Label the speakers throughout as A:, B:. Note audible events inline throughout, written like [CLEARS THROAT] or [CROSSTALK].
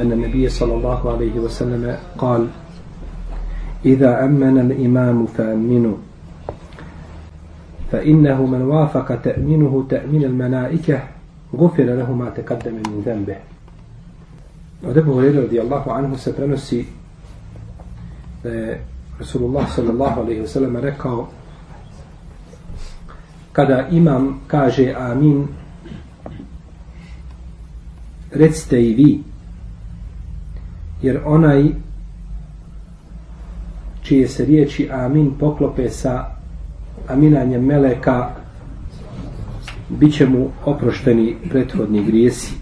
A: أن النبي صلى الله عليه وسلم قال إذا أمن الإمام فأمنوا فإنه من وافق تأمينه تأمين الملائكة غفر له ما تقدم من ذنبه Od Ebu Hureyre radijallahu anhu se prenosi da je Rasulullah sallallahu alaihi wa sallam rekao kada imam kaže amin recite i vi jer onaj čije se riječi amin poklope sa aminanjem meleka bit će mu oprošteni prethodni grijesi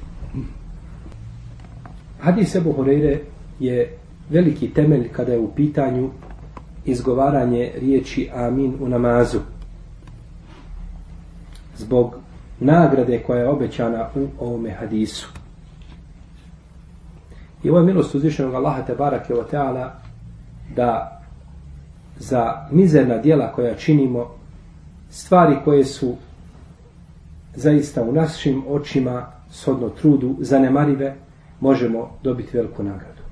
A: Hadis Ebu Horeire je veliki temelj kada je u pitanju izgovaranje riječi amin u namazu zbog nagrade koja je obećana u ovome hadisu. I ovo je milost uzvišenog Allaha te barake o da za mizerna dijela koja činimo stvari koje su zaista u našim očima sodno trudu zanemarive možemo dobiti veliku nagradu.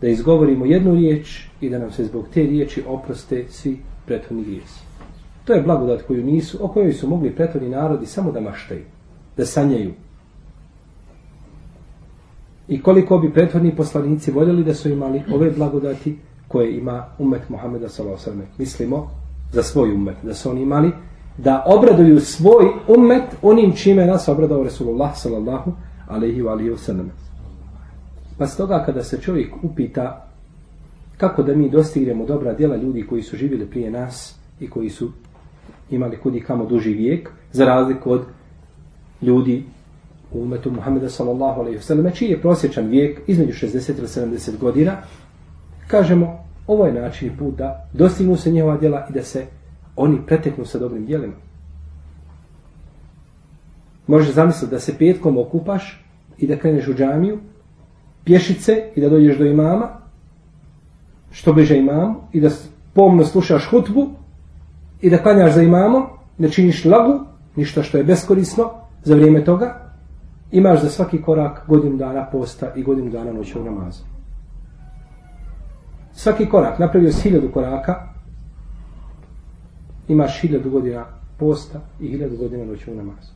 A: Da izgovorimo jednu riječ i da nam se zbog te riječi oproste svi prethodni grijesi. To je blagodat koju nisu, o kojoj su mogli prethodni narodi samo da maštaju, da sanjaju. I koliko bi prethodni poslanici voljeli da su imali ove blagodati koje ima umet Muhammeda s.a.v. Mislimo za svoj umet, da su oni imali da obraduju svoj umet onim čime nas obradao Resulullah sallallahu alaihi wa alihi Pa stoga kada se čovjek upita kako da mi dostignemo dobra djela ljudi koji su živjeli prije nas i koji su imali kudi kamo duži vijek, za razliku od ljudi u umetu Muhammeda sallallahu alaihi wasallam, čiji je prosječan vijek između 60 ili 70 godina, kažemo, ovo je način i put da dostignu se njihova djela i da se oni preteknu sa dobrim djelima. Može zamisliti da se petkom okupaš i da kreneš u džamiju, pješice i da dođeš do imama, što bliže imamu, i da pomno slušaš hutbu i da klanjaš za imamom, ne činiš lagu, ništa što je beskorisno za vrijeme toga, imaš za svaki korak godinu dana posta i godinu dana noćnog namaza. Svaki korak, napravio si hiljadu koraka, imaš hiljadu godina posta i hiljadu godina noćnog namaza.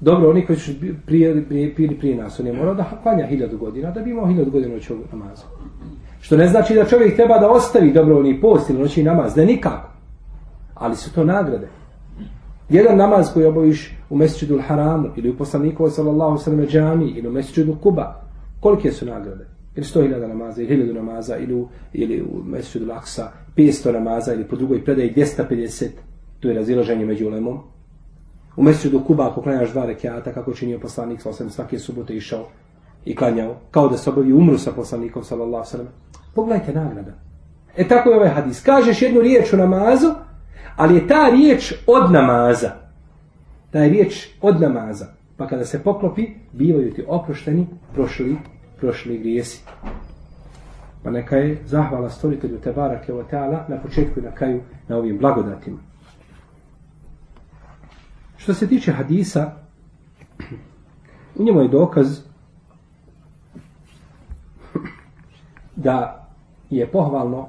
A: Dobro, oni koji su prije, prije, prije, prije nas, on je morao da klanja hiljadu godina, da bi imao hiljadu godina noćnog namaza. Što ne znači da čovjek treba da ostavi dobrovni post ili noćni namaz, ne nikako. Ali su to nagrade. Jedan namaz koji obaviš u Mesečidul Haramu ili u poslaniku sallallahu sallam džami ili u Mesečidul Kuba, kolike su nagrade? Ili sto hiljada namaza, ili hiljadu namaza, ili u, ili u Mesečidul Aksa, 500 namaza, ili po drugoj predaji 250, tu je razilaženje među ulemom. U Mesečidul Kuba, ako klanjaš dva rekiata, kako činio poslanik sallallahu svake subote išao i klanjao, kao da se obavi umru sa poslanikom sallallahu sallam. Pogledajte nagrada. E tako je ovaj hadis. Kažeš jednu riječ u namazu, ali je ta riječ od namaza. Ta je riječ od namaza. Pa kada se poklopi, bivaju ti oprošteni prošli, prošli grijesi. Pa neka je zahvala stvoritelju Tebara Kevoteala na početku i na kraju na ovim blagodatima. Što se tiče hadisa, u njemu je dokaz da je pohvalno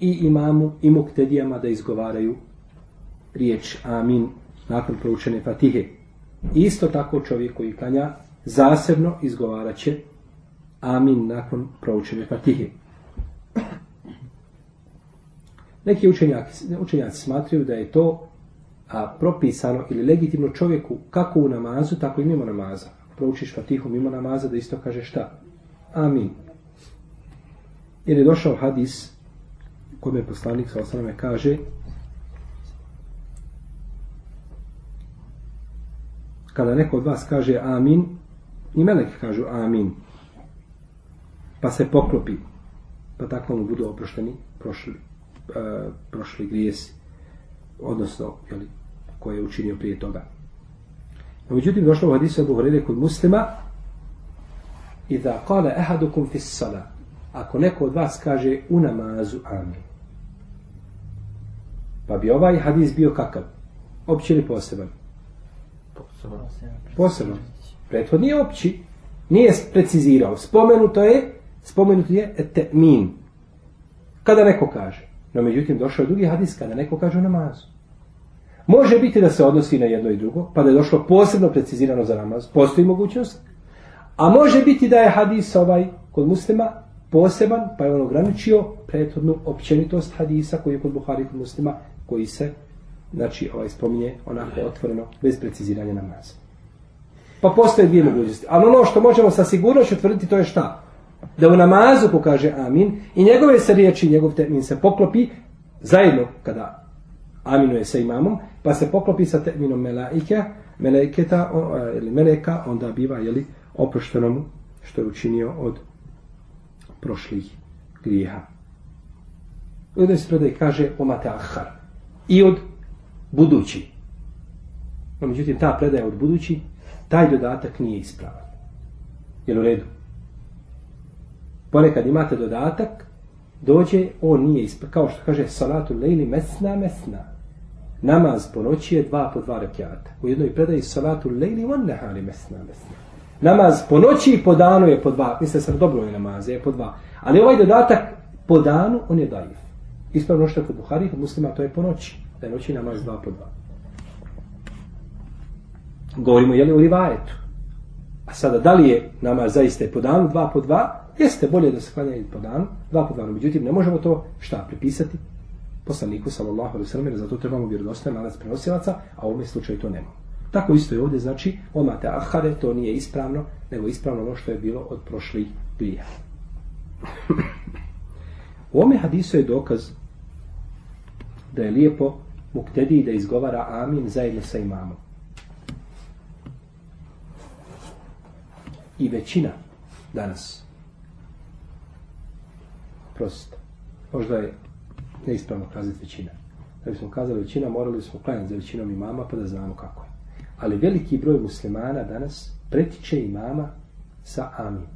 A: i imamu i muktedijama da izgovaraju riječ amin nakon proučene fatihe. Isto tako čovjek koji klanja zasebno izgovarat će amin nakon proučene fatihe. Neki učenjaci, učenjaci smatraju da je to propisano ili legitimno čovjeku kako u namazu, tako i mimo namaza. Proučiš fatihu mimo namaza da isto kaže šta? Amin. Jer je došao hadis kome poslanik sa osaname kaže kada neko od vas kaže amin i melek kažu amin pa se poklopi pa tako mu budu oprošteni prošli, uh, prošli grijesi odnosno jeli, koje je učinio prije toga. No, međutim, došlo u hadisu kod muslima i da kale ehadukum fis salat ako neko od vas kaže u namazu amin. Pa bi ovaj hadis bio kakav? Opći ili poseban? Poseban. Poseban. Prethodni je opći. Nije precizirao. Spomenuto je, spomenuto je temin. Kada neko kaže. No međutim, došao je drugi hadis kada neko kaže u namazu. Može biti da se odnosi na jedno i drugo, pa da je došlo posebno precizirano za namaz. Postoji mogućnost. A može biti da je hadis ovaj kod muslima poseban, pa je on ograničio prethodnu općenitost hadisa koji je kod Buhari kod muslima, koji se znači ovaj spominje onako otvoreno bez preciziranja namaza. Pa postoje dvije mogućnosti. Ali ono što možemo sa sigurnošću tvrditi to je šta? Da u namazu pokaže amin i njegove se riječi, njegov termin se poklopi zajedno kada aminuje sa imamom, pa se poklopi sa terminom melaike, meleketa ili meleka, onda biva jeli, oprošteno što je učinio od prošlih grijeha. Jednoj se predaj kaže omate ahar. I od budući. No, međutim, ta predaja od budući, taj dodatak nije ispravan. Jel u redu? Ponekad imate dodatak, dođe, on nije ispravan. Kao što kaže salatu lejli mesna mesna. Namaz po noći je dva po dva rekiata. U jednoj predaji salatu lejli on nehali mesna mesna. Namaz po noći i po danu je po dva. Misle sam dobro je namaz, je po dva. Ali ovaj dodatak po danu, on je dajiv. Ispravno što je kod Buhari, kod muslima, to je po noći. Da je noći namaz dva po dva. Govorimo je li o rivajetu. A sada, da li je namaz zaista po danu, dva po dva, jeste bolje da se klanja po danu, dva po dva. Međutim, ne možemo to šta pripisati poslaniku sallallahu alaihi jer zato trebamo vjerodostojan lanac prenosilaca, a u ovom slučaju to nemamo. Tako isto je ovdje, znači, omate ahare, to nije ispravno, nego ispravno ono što je bilo od prošlih prija. U ome hadisu je dokaz da je lijepo muktedi da izgovara amin zajedno sa imamom. I većina danas prosto. Možda je neispravno kazati većina. Da bismo kazali većina, morali smo klanjati za većinom imama pa da znamo kako je. Ali veliki broj muslimana danas pretiče imama sa amin.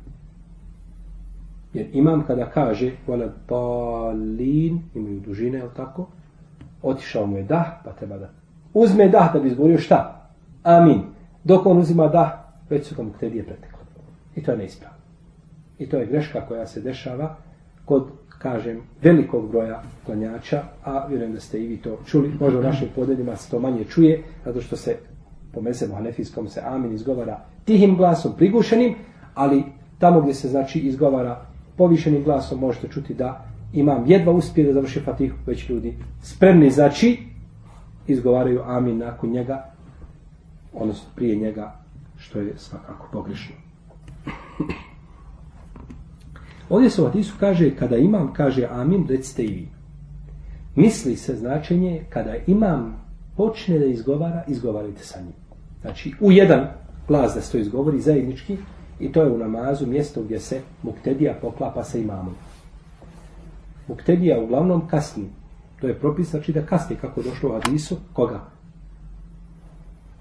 A: Jer imam kada kaže vola palin, imaju dužine, je tako? Otišao mu je dah, pa treba da uzme dah da bi izgovorio šta? Amin. Dok on uzima dah, već su ga mu ktedije pretekle. I to je neispravno. I to je greška koja se dešava kod, kažem, velikog broja klanjača, a vjerujem da ste i vi to čuli. Možda u našim podeljima se to manje čuje, zato što se po mesebu hanefijskom se amin izgovara tihim glasom, prigušenim, ali tamo gdje se znači izgovara povišenim glasom možete čuti da imam jedva uspije da završi fatihu, već ljudi spremni, znači izgovaraju amin nakon njega, odnosno prije njega, što je svakako pogrešno. Ovdje se u Hadisu kaže, kada imam kaže amin, recite i vi. Misli se značenje, kada imam počne da izgovara, izgovarajte sa njim. Znači, u jedan glas da se to izgovori zajednički, i to je u namazu mjesto gdje se muktedija poklapa sa imamom. Muktedija uglavnom kasni. To je propis, znači da kasni, kako došlo u hadisu, koga?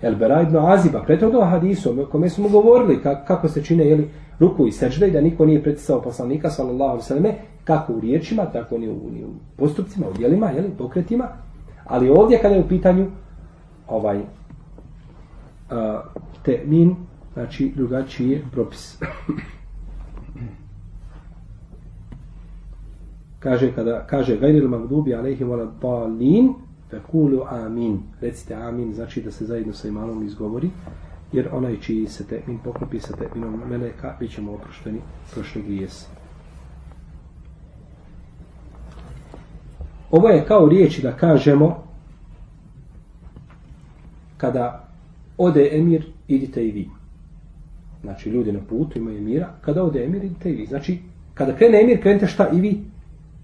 A: El Bera ibn Aziba, hadisu, o kome smo govorili kako se čine jeli, ruku i sečde i da niko nije pretisao poslanika, sallallahu sallam, kako u riječima, tako ni u, ni u postupcima, u dijelima, jeli, pokretima, ali ovdje kada je u pitanju ovaj uh, termin znači drugačiji je propis. kaže kada kaže gajril magdubi alejhi wala dalin fekulu amin recite amin znači da se zajedno sa imamom izgovori jer onaj čiji se temin poklopi sa teminom meleka bit ćemo oprošteni prošli grijes ovo je kao riječi da kažemo kada ode emir idite i vi znači ljudi na putu imaju mira, kada ode emir idite i vi. Znači, kada krene emir, krenete šta i vi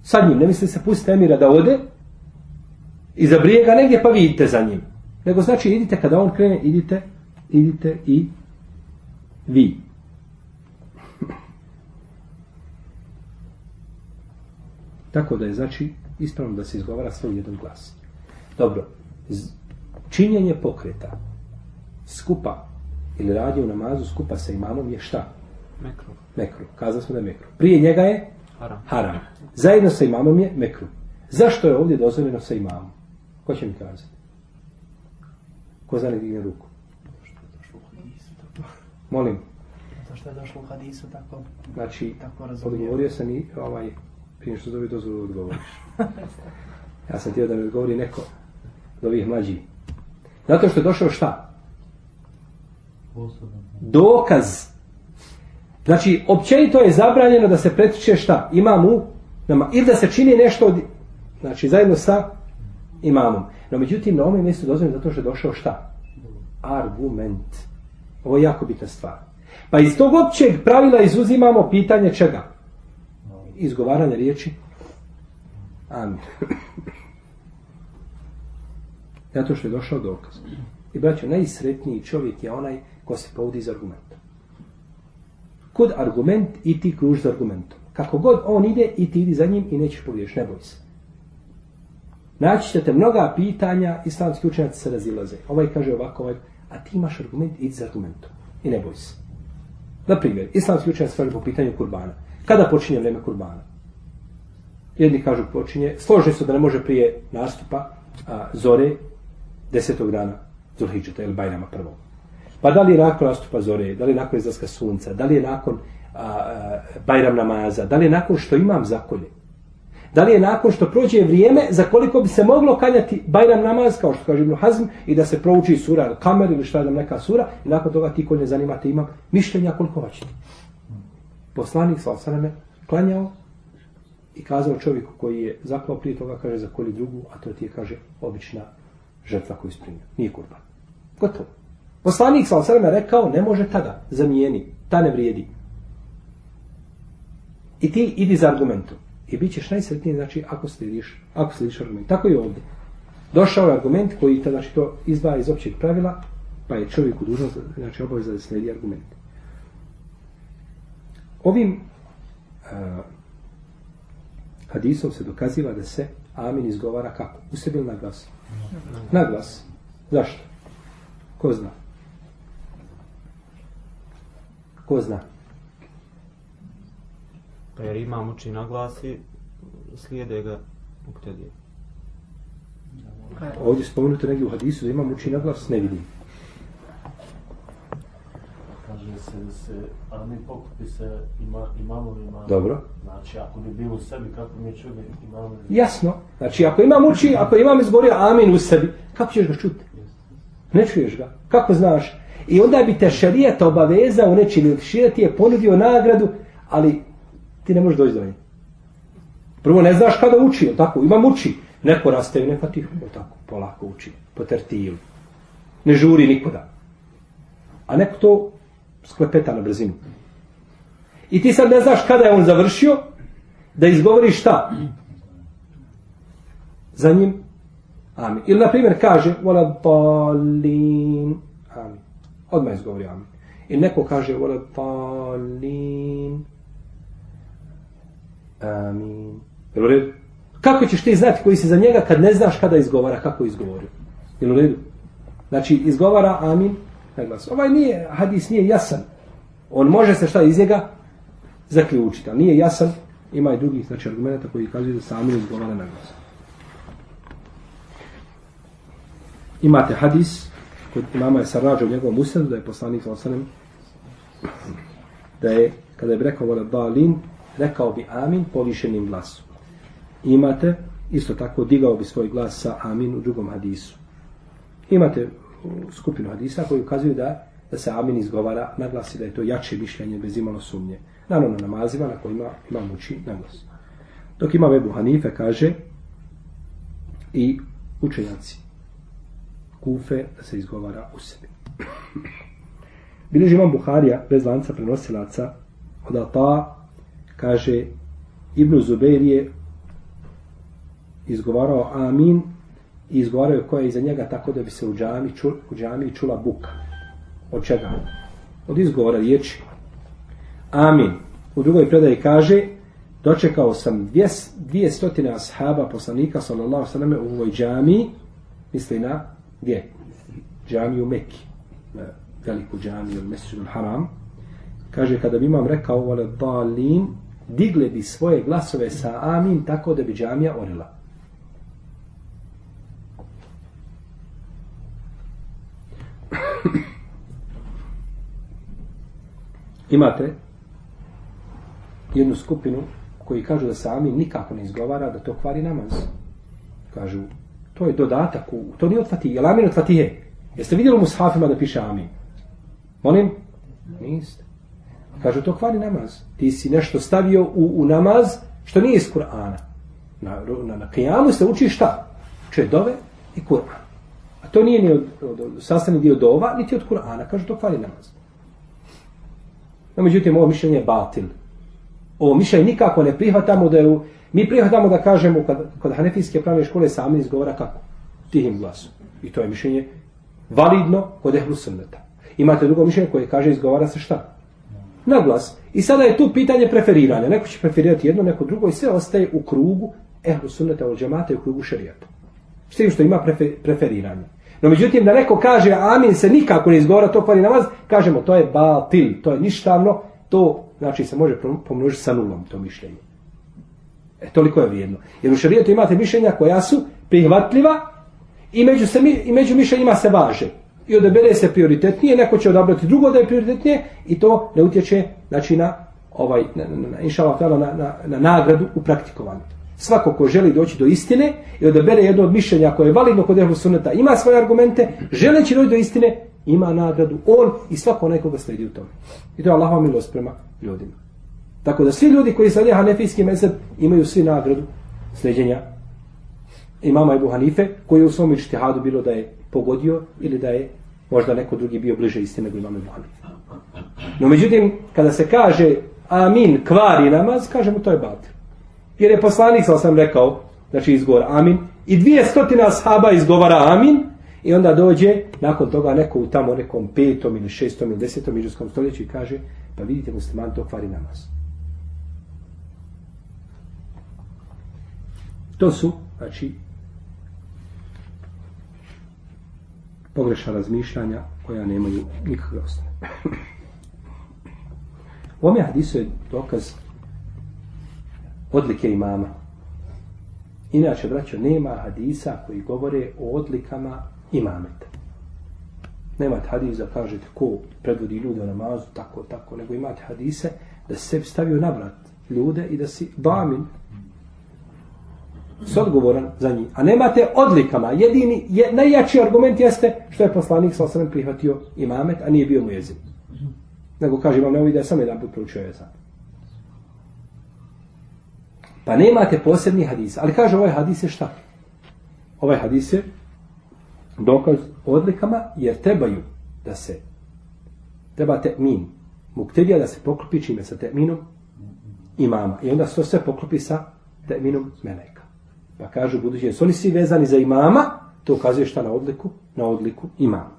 A: sa njim. Ne mislite se pustite emira da ode i zabrije ga negdje pa vi idite za njim. Nego znači idite kada on krene, idite, idite i vi. [LAUGHS] Tako da je znači ispravno da se izgovara svoj jedan glas. Dobro, činjenje pokreta skupa ili radi u namazu skupa sa imamom je šta?
B: Mekru.
A: Mekru. Kazali smo da je mekru. Prije njega je?
B: Haram.
A: Haram. Zajedno sa imamom je mekru. Zašto je ovdje dozvoljeno sa imamom? Ko će mi kazati? Ko zna digne ruku? Molim.
B: što je došlo u hadisu tako.
A: Znači,
B: Tako razumio.
A: odgovorio sam i ovaj, prije što zove dozvolu odgovoriš. [LAUGHS] Ja sam htio da mi odgovori neko od ovih mlađih. Zato što je došao šta? Dokaz. Znači, općenito je zabranjeno da se pretiče šta? Imam nama. Ili da se čini nešto od, znači, zajedno sa imamom. No, međutim, na ovome mjestu dozvoljeno zato što je došao šta? Argument. Ovo je jako bitna stvar. Pa iz tog općeg pravila izuzimamo pitanje čega? Izgovaranja riječi. Amin. Zato što je došao dokaz. I braćo, najsretniji čovjek je onaj ko se povodi iz argumenta. Kod argument i ti kruž za argumentom. Kako god on ide i ti idi za njim i nećeš pogriješ, ne boj se. Naći ćete mnoga pitanja, islamski učenjaci se razilaze. Ovaj kaže ovako, ovaj, a ti imaš argument, idi za argumentom. I ne boj se. Na primjer, islamski učenjaci kaže po pitanju kurbana. Kada počinje vrijeme kurbana? Jedni kažu počinje, složni su da ne može prije nastupa zore desetog dana Zulhidžeta ili Bajrama prvog. Pa da li je nakon nastupa zore, da li je nakon izlaska sunca, da li je nakon a, Bajram namaza, da li je nakon što imam zakolje, da li je nakon što prođe vrijeme za koliko bi se moglo kanjati Bajram namaz, kao što kaže Ibn Hazm, i da se prouči sura kamer ili šta nam neka sura, i nakon toga ti koji ne zanimate imam mišljenja koliko hoćete. Poslanik sa osaname klanjao i kazao čovjeku koji je zaklao prije toga, kaže za koli drugu, a to ti je, kaže, obična žrtva koju sprinja. Nije kurban. Gotovo. Poslanik sa osaname rekao, ne može tada, zamijeni, ta ne vrijedi. I ti idi za argumentom. I bit ćeš najsretniji, znači, ako slidiš, ako slidiš argument. Tako i ovdje. Došao je argument koji te, znači, to izdvaja iz općeg pravila, pa je čovjek u dužnost, znači, obaveza da sledi argument. Ovim hadisom se dokaziva da se amin izgovara kako? U sebi ili na glas? Na glas. Zašto? Ko zna? Ko zna?
C: Pa jer imam uči na glas i slijede ga muktedije.
A: Ovdje spomenuto negdje u hadisu da imam uči na glas, ne vidim.
D: Kaže se da se, ali mi pokupi se ima, imamovima.
A: Dobro.
D: Znači, ako bi bilo u sebi, kako mi je čuli imamovi?
A: Jasno. Znači, ako imam uči, ako imam izgovorio amin u sebi, kako ćeš ga čuti? Ne čuješ ga. Kako znaš? I onda bi te šarijeta obavezao nečim, ili šarijat ti je ponudio nagradu, ali ti ne možeš doći do nje. Prvo ne znaš kada uči, tako? Imam uči. Neko rastaje, neko tiho, tako? Polako uči, po tertilu. Ne žuri nikoda. A neko to sklepeta na brzinu. I ti sad ne znaš kada je on završio, da izgovori šta? Za njim, amin. Ili, na primjer, kaže, vola. Odmah izgovori amin. Ili neko kaže, vola dalin, amin. Jel u? Kako ćeš ti znati koji si za njega kad ne znaš kada izgovara, kako je izgovorio? Jel u? Znači, izgovara amin na glas. Ovaj nije, hadis nije jasan. On može se šta iz njega zaključiti, ali nije jasan. Ima i drugih znači, argumenta koji kazuju da se amin izgovara na glas. Imate hadis kod imama je Sarrađa u njegovom usredu da je poslanik sa osanem da je, kada je rekao vola dalin, rekao bi amin povišenim glasom. Imate, isto tako, digao bi svoj glas sa amin u drugom hadisu. Imate skupinu hadisa koji ukazuju da, da se amin izgovara na glas i da je to jače mišljenje bez imalo sumnje. Naravno na namazima na kojima ima uči na glas. Dok ima Ebu Hanife kaže i učenjaci kufe da se izgovara u sebi. Biliži imam Buharija bez lanca prenosilaca od Ata kaže Ibnu Zubeir je izgovarao amin i izgovarao koja je iza njega tako da bi se u džami, čul, u džami čula buka. Od čega? Od izgovora riječi. Amin. U drugoj predaji kaže dočekao sam dvije, dvije stotine ashaba poslanika sallallahu sallam u ovoj džami misli na gdje? Džami u Mekki. Veliku džami u Mesridu Haram. Kaže kada bi imam rekao vole dalin digle bi svoje glasove sa amin tako da bi džamija orila. Imate jednu skupinu koji kažu da se amin nikako ne izgovara, da to kvari namaz. Kažu, to je dodatak, u, to nije od fatihe. Je li amin od fatihe? Jeste vidjeli u mushafima da piše amin? Molim? Niste. Kažu, to kvari namaz. Ti si nešto stavio u, u namaz što nije iz Kur'ana. Na, na, na kijamu se uči šta? Uče dove i Kur'an. A to nije ni od, od, od sastavni dio dova, niti od Kur'ana. Kažu, to kvari namaz. No, međutim, ovo mišljenje je batil. Ovo mišljenje nikako ne prihvatamo da je mi prihvatamo da kažemo kad, kod hanefijske pravne škole sami izgovara kako? Tihim glasom. I to je mišljenje validno kod ehlu sunneta. Imate drugo mišljenje koje kaže izgovara se šta? Na glas. I sada je tu pitanje preferiranja. Neko će preferirati jedno, neko drugo i sve ostaje u krugu ehlu sunneta od džemata i u krugu šarijata. S tim što ima prefer, preferiranje. No međutim da neko kaže amin se nikako ne izgovara to kvari namaz, kažemo to je batil, to je ništavno, to znači se može pomnožiti sa nulom to mišljenje. E, toliko je vrijedno. Jer u šarijetu imate mišljenja koja su prihvatljiva i među, se, i među mišljenjima se važe. I odabere se prioritetnije, neko će odabrati drugo da je prioritetnije i to ne utječe znači, na, ovaj, na, na, na, na, na nagradu u praktikovanju. Svako ko želi doći do istine i odabere jedno od mišljenja koje je validno kod ehlu sunneta, ima svoje argumente, želeći doći do istine, ima nagradu on i svako onaj koga sledi u tome. I to je Allahova milost prema ljudima. Tako da svi ljudi koji slede hanefijski mezeb imaju svi nagradu sleđenja imama Ebu Hanife, koji je u svom ištihadu bilo da je pogodio ili da je možda neko drugi bio bliže istine nego imam Ebu Hanife. No međutim, kada se kaže amin kvari namaz, kažemo to je batil. Jer je poslanik, sam sam rekao, znači izgovor amin, i dvije stotina sahaba izgovara amin, i onda dođe, nakon toga neko u tamo nekom petom ili šestom ili desetom iđuskom stoljeću i kaže, pa vidite musliman to kvari namaz. To su, znači, pogrešna razmišljanja koja nemaju nikakve osnove. U ome hadisu je dokaz odlike imama. Inače, braćo, nema hadisa koji govore o odlikama imameta. Nemate hadisa da kažete ko predvodi ljude u namazu, tako, tako, nego imate hadise da se sebi stavio na vrat ljude i da si damin s odgovoran za njih. A nemate odlikama. Jedini, je, najjači argument jeste što je poslanik sa osram prihvatio imamet, a nije bio mu jezin. Nego kaže imam neovi da je sam jedan put proučio jezan. Pa nemate posebni hadis. Ali kaže ovaj hadis je šta? Ovaj hadis je dokaz odlikama jer trebaju da se treba te min muktedija da se poklopi čime sa te minom imama. I onda se to sve poklopi sa te minom meleka. Pa kažu budući su oni svi vezani za imama, to ukazuje šta na odliku? Na odliku imama.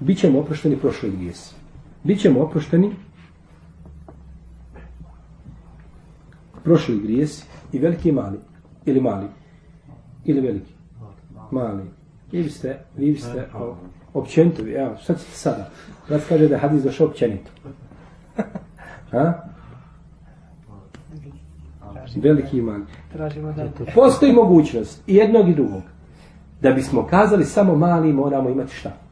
A: Bićemo oprošteni prošli grijesi. Bićemo oprošteni prošli grijesi i veliki i mali. Ili mali. Ili veliki. Mali. Vi ste, vi ste općenito, evo, šta ćete sada? Brat kaže da je hadis došao općenito. [LAUGHS] Ha? Veliki iman. Postoji mogućnost i jednog i drugog. Da bismo kazali samo mali, moramo imati šta?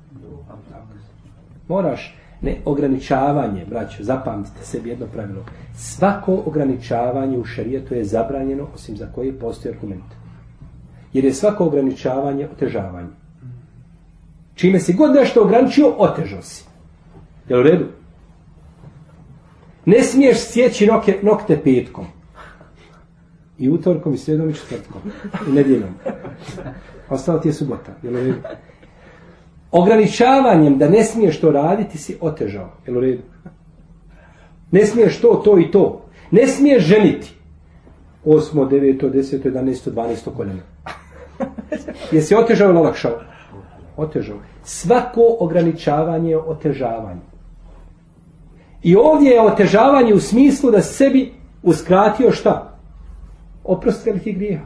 A: Moraš ne ograničavanje, braćo, zapamtite sebi jedno pravilo. Svako ograničavanje u šarijetu je zabranjeno, osim za koje postoji argument. Jer je svako ograničavanje otežavanje. Čime si god nešto ograničio, otežao si. Je u redu? Ne smiješ sjeći noke, nokte petkom. I utorkom, i sredom, i četvrtkom. I nedjeljom. Ostala ti je subota. Je u redu? Ograničavanjem da ne smiješ to raditi si otežao. Jel u redu? Ne smiješ to, to i to. Ne smiješ ženiti. Osmo, deveto, deseto, jedanesto, dvanesto koljena. Jesi otežao ili olakšao? Otežao. Svako ograničavanje je otežavanje. I ovdje je otežavanje u smislu da sebi uskratio šta? Oprost velikih grija.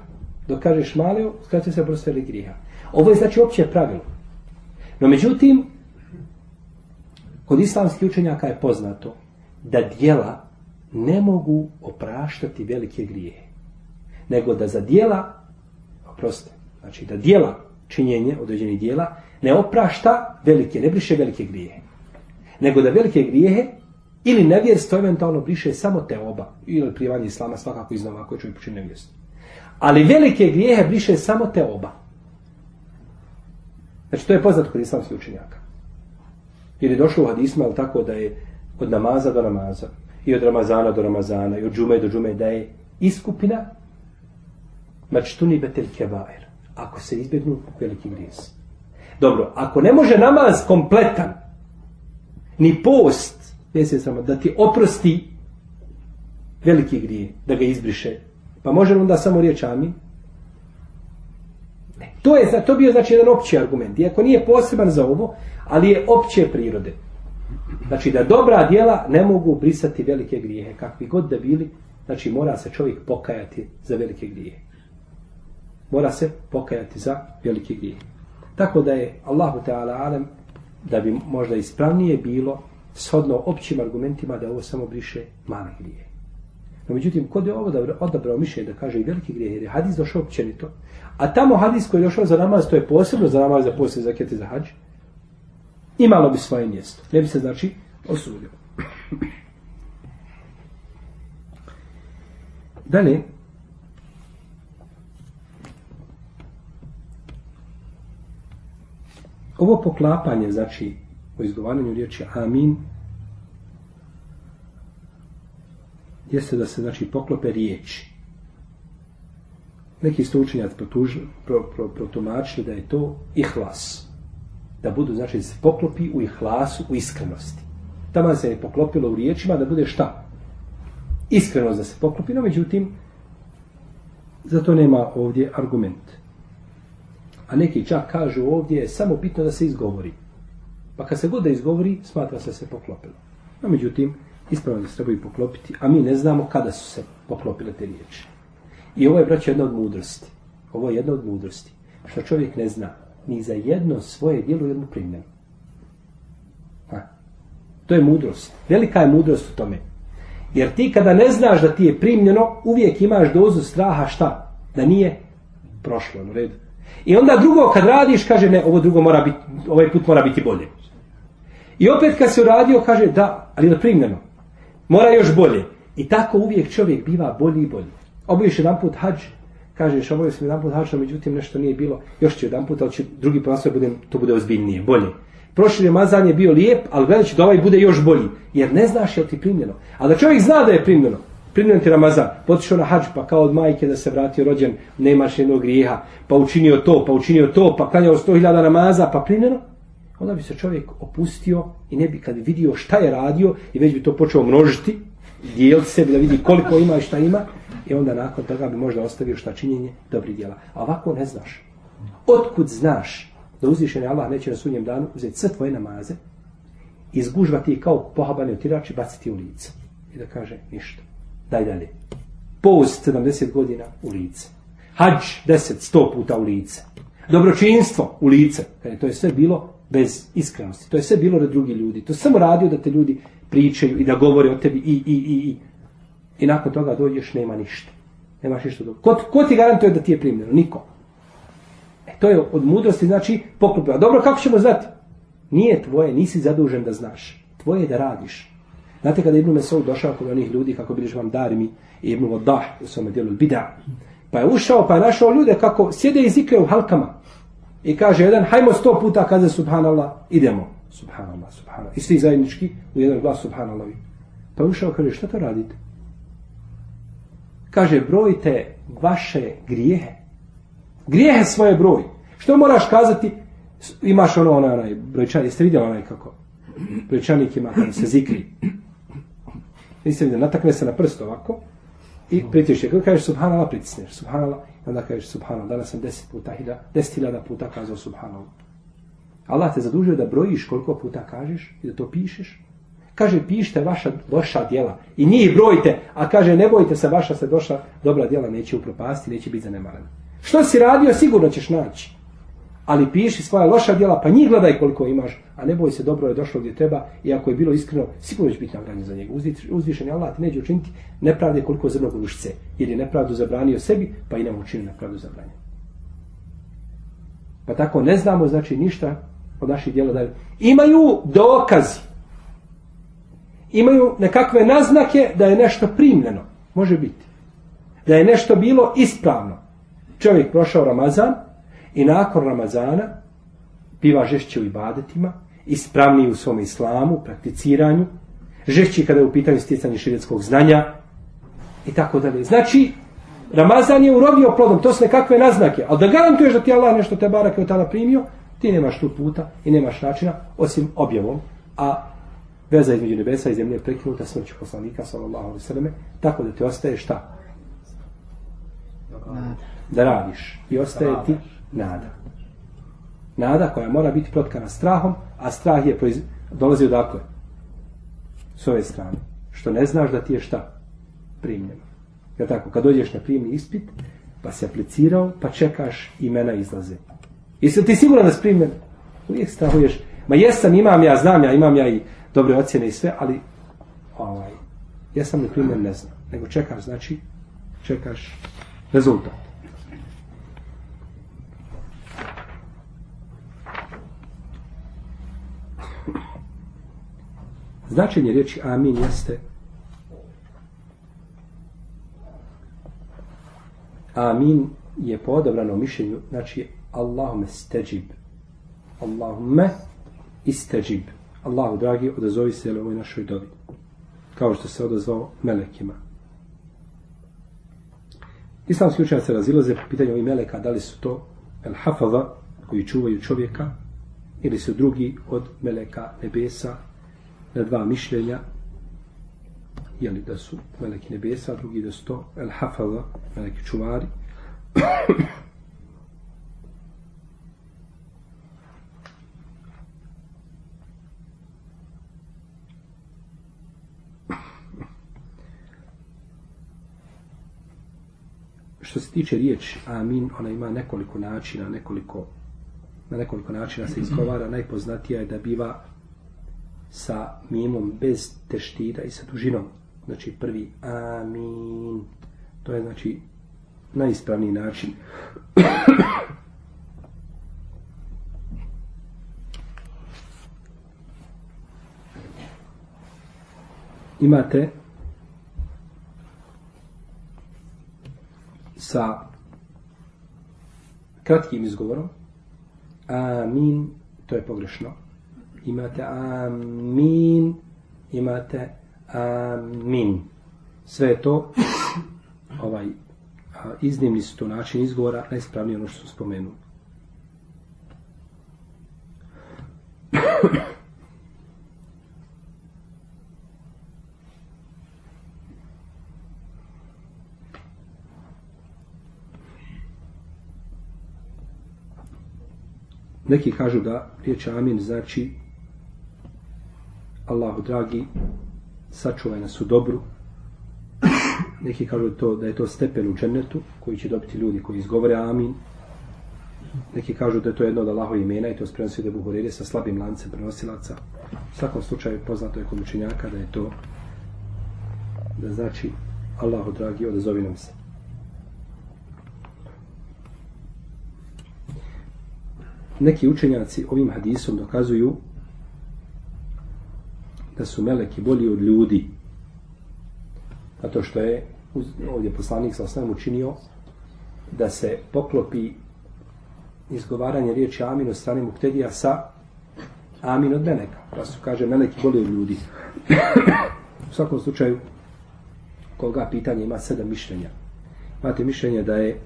A: Dok kažeš maleo, uskratio se oprost velikih grija. Ovo je znači opće pravilo. No međutim, kod islamskih učenjaka je poznato da dijela ne mogu opraštati velike grijehe. Nego da za dijela, oproste, znači da dijela činjenje određenih dijela, ne oprašta velike, ne briše velike grijehe. Nego da velike grijehe ili nevjerstvo eventualno briše samo te oba. Ili privanje islama svakako iznova ako je čovjek počinio nevjerstvo. Ali velike grijehe briše samo te oba. Znači to je poznato kod islamskih učenjaka. Jer je došlo u hadisma, ali tako da je od namaza do namaza, i od Ramazana do Ramazana, i od džume do džume, da je iskupina mačtuni betel kebair. Ako se izbjegnu veliki grijez. Dobro, ako ne može namaz kompletan, ni post, samo, da ti oprosti veliki grije, da ga izbriše, pa može onda samo riječ amin? To je to bio znači jedan opći argument. Iako nije poseban za ovo, ali je opće prirode. Znači da dobra djela ne mogu brisati velike grijehe, kakvi god da bili, znači mora se čovjek pokajati za velike grijehe. Mora se pokajati za velike grijehe. Tako da je Allahu Teala alem da bi možda ispravnije bilo shodno općim argumentima da ovo samo briše male grije. No međutim, kod je ovo da odabrao mišljenje da kaže i veliki grijeh, jer je hadis došao općenito, a tamo hadis koji je došao za namaz, to je posebno za namaz, za poslije za kete za hađ, imalo bi svoje mjesto. Ne bi se znači osudio. Dalje, ovo poklapanje, znači, u izgovaranju riječi amin, jeste da se, znači, poklope riječi. Neki su učenjaci protumačili da je to ihlas da budu, znači, se poklopi u ihlasu, u iskrenosti. Tamo se je poklopilo u riječima da bude šta? Iskrenost da se poklopi, no međutim, zato nema ovdje argument. A neki čak kažu ovdje je samo bitno da se izgovori. Pa kad se god da izgovori, smatra se se poklopilo. No međutim, ispravno da se trebaju poklopiti, a mi ne znamo kada su se poklopile te riječi. I ovo je, braće, jedna od mudrosti. Ovo je jedna od mudrosti. Što čovjek ne zna ni za jedno svoje djelo jednu primljenu. Ha. To je mudrost. Velika je mudrost u tome. Jer ti kada ne znaš da ti je primljeno, uvijek imaš dozu straha šta? Da nije prošlo, u redu. I onda drugo kad radiš, kaže ne, ovo drugo mora biti, ovaj put mora biti bolje. I opet kad se uradio, kaže da, ali je primljeno. Mora još bolje. I tako uvijek čovjek biva bolji i bolji. Obojiš jedan put hađ, kažeš ovo je jedan put hašao, međutim nešto nije bilo, još će jedan put, ali će drugi put budem, to bude ozbiljnije, bolje. Prošli Ramazan je bio lijep, ali gledajući da ovaj bude još bolji, jer ne znaš je li ti primljeno. A da čovjek zna da je primljeno, primljeno ti Ramazan, potišao na hađ, pa kao od majke da se vratio rođen, nemaš jednog grijeha, pa učinio to, pa učinio to, pa klanjao sto hiljada namaza, pa primljeno, onda bi se čovjek opustio i ne bi kad vidio šta je radio i već bi to počeo množiti, dijeliti sebi da vidi koliko ima i šta ima, i onda nakon toga bi možda ostavio šta činjenje dobrih djela. A ovako ne znaš. Otkud znaš da uzvišeni Allah neće na sudnjem danu uzeti sve tvoje namaze, izgužvati kao pohabani otirač i baciti u lice. I da kaže ništa. Daj dalje. Post 70 godina u lice. Hadž 10, 100 puta u lice. Dobročinstvo u lice. To je sve bilo bez iskrenosti. To je sve bilo da drugi ljudi. To samo radio da te ljudi pričaju i da govore o tebi i, i, i, i. I nakon toga dođeš, nema ništa. Nemaš ništa dobro. Ko, ko ti garantuje da ti je primljeno? Niko. E, to je od mudrosti, znači, poklopio. A dobro, kako ćemo znati? Nije tvoje, nisi zadužen da znaš. Tvoje je da radiš. Znate kada je Ibn Mesud došao kod onih ljudi, kako biliš vam darimi, i Ibn Vodah, u svome dijelu bida, pa je ušao, pa je našao ljude kako sjede i zikre u halkama. I kaže jedan, hajmo sto puta kaze subhanallah, idemo. Subhanallah, subhanallah. I svi zajednički u jedan glas subhanallah. Pa ušao, kaže, šta to radite? Kaže, brojite vaše grijehe. Grijehe svoje broj. Što moraš kazati? Imaš ono, onaj, onaj brojčanik, jeste vidjeli onaj kako? Brojčanik ima kada se zikri. Niste vidjeli, natakne se na prst ovako i pritišće. Kada kažeš subhanallah, pritisneš subhanallah, onda kažeš subhanallah, danas sam deset puta, deset hiljada puta kazao subhanallah. Allah te zadužio da brojiš koliko puta kažeš i da to pišeš Kaže, pišite vaša loša djela i njih brojite, a kaže, ne bojite se, vaša se došla dobra djela neće upropasti, neće biti zanemarena. Što si radio, sigurno ćeš naći. Ali piši svoja loša djela, pa njih gledaj koliko imaš, a ne boj se, dobro je došlo gdje treba i ako je bilo iskreno, sigurno će biti nagrađen za njega. Uzvišen je Allah ti neće učiniti nepravde koliko zrno gušce, jer je nepravdu zabranio sebi, pa i nam učini nepravdu zabranio. Pa tako ne znamo znači ništa od naših djela da imaju dokazi. Imaju nekakve naznake da je nešto primljeno. Može biti. Da je nešto bilo ispravno. Čovjek prošao Ramazan i nakon Ramazana biva žešće u ibadetima, ispravniji u svom islamu, prakticiranju, žešći kada je u pitanju stjecanje širetskog znanja i tako dalje. Znači, Ramazan je urobio plodom, to su nekakve naznake, ali da garantuješ da ti Allah nešto te barake od tada primio, ti nemaš tu puta i nemaš načina, osim objavom, a veza između nebesa i zemlje je prekinuta smrću poslanika, sallallahu alaihi sallam, tako da ti ostaje šta? Da radiš. I ostaje ti nada. Nada koja mora biti protkana strahom, a strah je proiz... dolazi odakle? S ove strane. Što ne znaš da ti je šta? Primljeno. Jer tako, kad dođeš na prijemni ispit, pa se aplicirao, pa čekaš imena izlaze. Jesi ti siguran da si primljen? Uvijek strahuješ. Ma jesam, imam ja, znam ja, imam ja i dobre ocjene i sve, ali ovaj, jesam li primljen, ne znam. Nego čekaš, znači, čekaš rezultat. Značenje riječi amin jeste amin je po odabranom mišljenju, znači Allahume steđib. Allahume isteđib. Allahu dragi, odazovi se ovoj našoj dobi. Kao što se odazvao melekima. Islamski učenjaci se razilaze po pitanju ovih meleka, da li su to el hafaza, koji čuvaju čovjeka, ili su drugi od meleka nebesa, na dva mišljenja, jeli da su meleki nebesa, drugi da su to el hafaza, meleki čuvari. Što se tiče riječi amin, ona ima nekoliko načina, nekoliko na nekoliko načina se izgovara. Najpoznatija je da biva sa mimom bez teštida i sa dužinom. Znači prvi amin. To je znači najispravniji način. [COUGHS] Imate sa kratkim izgovorom amin, to je pogrešno. Imate amin, imate amin. Sve je to ovaj iznimni su to način izgovora, najspravnije ono što su spomenuli. Neki kažu da riječ amin znači Allahu dragi sačuvaj nas u dobru. Neki kažu to, da je to stepen u džennetu koji će dobiti ljudi koji izgovore amin. Neki kažu da je to jedno od Allaho imena i to sprenosi da buhorede sa slabim lancem prenosilaca. U svakom slučaju poznato je kod učenjaka da je to da znači Allahu dragi odazovi nam se. neki učenjaci ovim hadisom dokazuju da su meleki bolji od ljudi. Zato što je ovdje poslanik sa osnovom učinio da se poklopi izgovaranje riječi amin od strane muktedija sa amin od meleka. Pa su kaže meleki bolji od ljudi. U svakom slučaju koga pitanje ima sedam mišljenja. Imate mišljenje da je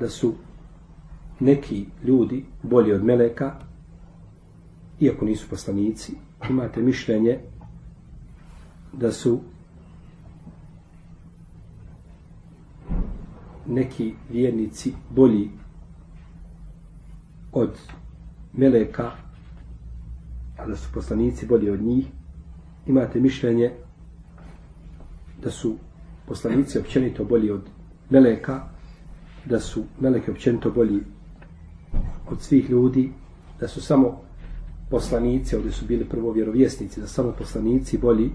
A: da su neki ljudi bolji od meleka, iako nisu poslanici, imate mišljenje da su neki vjernici bolji od meleka, a da su poslanici bolji od njih, imate mišljenje da su poslanici općenito bolji od meleka, da su meleke općenito bolji od svih ljudi, da su samo poslanici, ovdje su bili prvo vjerovjesnici, da samo poslanici bolji,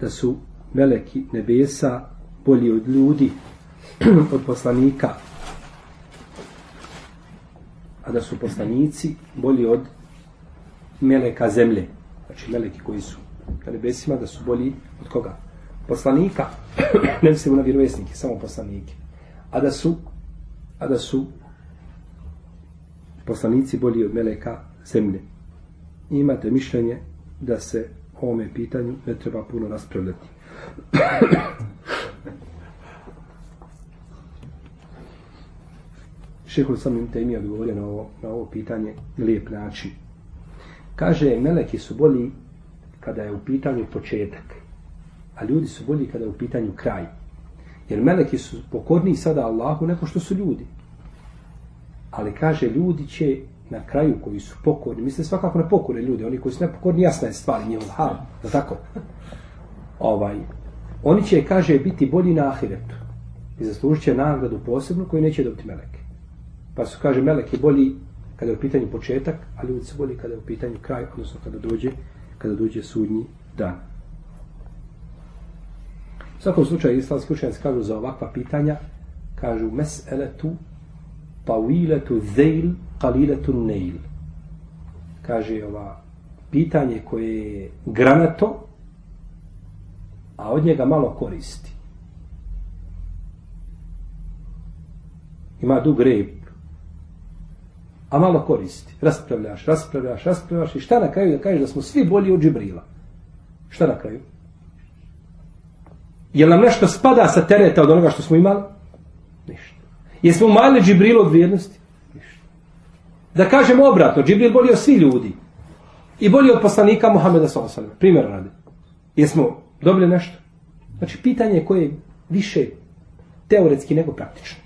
A: da su meleki nebesa bolji od ljudi, [CLEARS THROAT] od poslanika, a da su poslanici bolji od meleka zemlje. Znači meleki koji su na nebesima, da su bolji od koga? Poslanika, [CLEARS THROAT] ne mislimo na vjerovjesnike, samo poslanike. A da su, a da su poslanici bolji od meleka zemlje. I imate mišljenje da se o ovome pitanju ne treba puno raspravljati. [COUGHS] Šehol sam im te odgovorio na ovo, na ovo pitanje lijep način. Kaže, meleki su bolji kada je u pitanju početak, a ljudi su bolji kada je u pitanju kraj. Jer meleki su pokorniji sada Allahu neko što su ljudi. Ali kaže, ljudi će na kraju koji su pokorni, misle svakako na pokore ljudi, oni koji su nepokorni, jasna je stvar, njihov hal, da tako? Ovaj, oni će, kaže, biti bolji na ahiretu i zaslužit će nagradu posebnu koju neće dobiti meleke. Pa su, kaže, meleki bolji kada je u pitanju početak, a ljudi su bolji kada je u pitanju kraj, odnosno kada dođe, kada dođe sudnji dan. U svakom slučaju, islamski učenjaci kažu za ovakva pitanja, kažu mes'eletu tawiletu zeil qaliletu neil. Kaže ova pitanje koje je granato, a od njega malo koristi. Ima dug rep, a malo koristi. Raspravljaš, raspravljaš, raspravljaš i šta na kraju da kažeš da smo svi bolji od Džibrila? Šta na kraju? Je nam nešto spada sa tereta od onoga što smo imali? Ništa. Jesmo umanjili Džibril od vrijednosti? Da kažemo obratno, Džibril bolji od svi ljudi. I bolji od poslanika Muhammeda s.a.v. Primjer radi. Jesmo dobili nešto? Znači, pitanje koje je više teoretski nego praktično.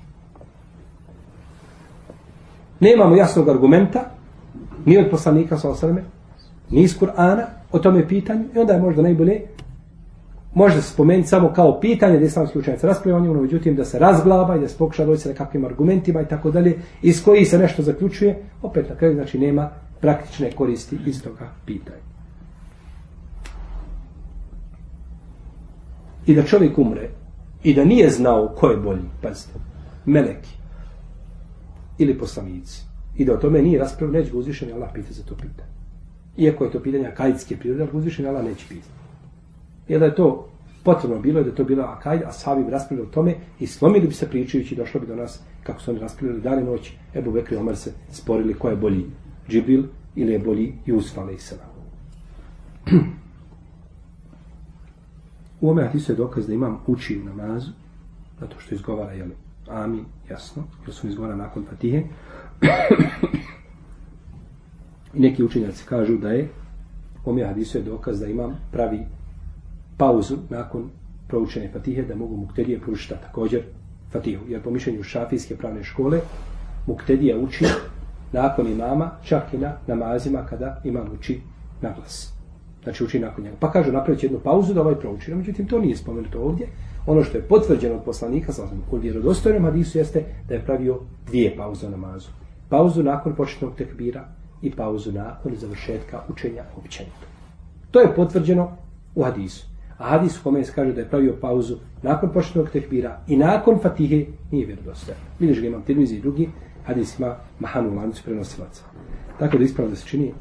A: Nemamo jasnog argumenta, ni od poslanika s.a.v. ni iz Kur'ana o tome pitanju i onda je možda najbolje može se spomenuti samo kao pitanje da islamski učenjaci raspravljaju o njemu, međutim da se razglaba i da se pokuša doći sa nekakvim argumentima i tako dalje, iz koji se nešto zaključuje, opet na kraju znači nema praktične koristi iz toga pitanja. I da čovjek umre i da nije znao ko je bolji, pazite, meleki ili poslanici, i da o tome nije raspravljeno, neće ga uzvišeni Allah pita za to pitanje. Iako je to pitanje akajitske prirode, ali uzvišeni Allah neće pitati. Jer da je to potrebno bilo, da je to bila akajda, a sahabi bi raspravljali o tome i slomili bi se pričajući, došlo bi do nas kako su oni raspravljali dan i noć. Ebu Bekri i Omar se sporili ko je bolji Džibril ili je bolji Jusuf a.s. U ome hadisu je dokaz da imam uči u namazu, zato što izgovara, jel, amin, jasno, jer su izgovara nakon fatihe. I neki učenjaci kažu da je, u ome hadisu je dokaz da imam pravi pauzu nakon proučene fatihe da mogu muktedije proučiti također fatihu. Jer po mišljenju šafijske pravne škole muktedija uči nakon imama, čak i na namazima kada imam uči na glas. Znači uči nakon njega. Pa kažu napravit jednu pauzu da ovaj prouči. No, međutim, to nije spomenuto ovdje. Ono što je potvrđeno od poslanika, sam u vjerodostojnom hadisu jeste da je pravio dvije pauze na namazu. Pauzu nakon početnog tekbira i pauzu nakon završetka učenja općenito. To je potvrđeno u hadisu. A hadis kome se kaže da je pravio pauzu nakon početnog tekbira i nakon fatihe nije vjerodostojan. Vidiš ga imam tirmizi i drugi, hadis ima mahanu lancu prenosilaca. Tako da ispravno da se čini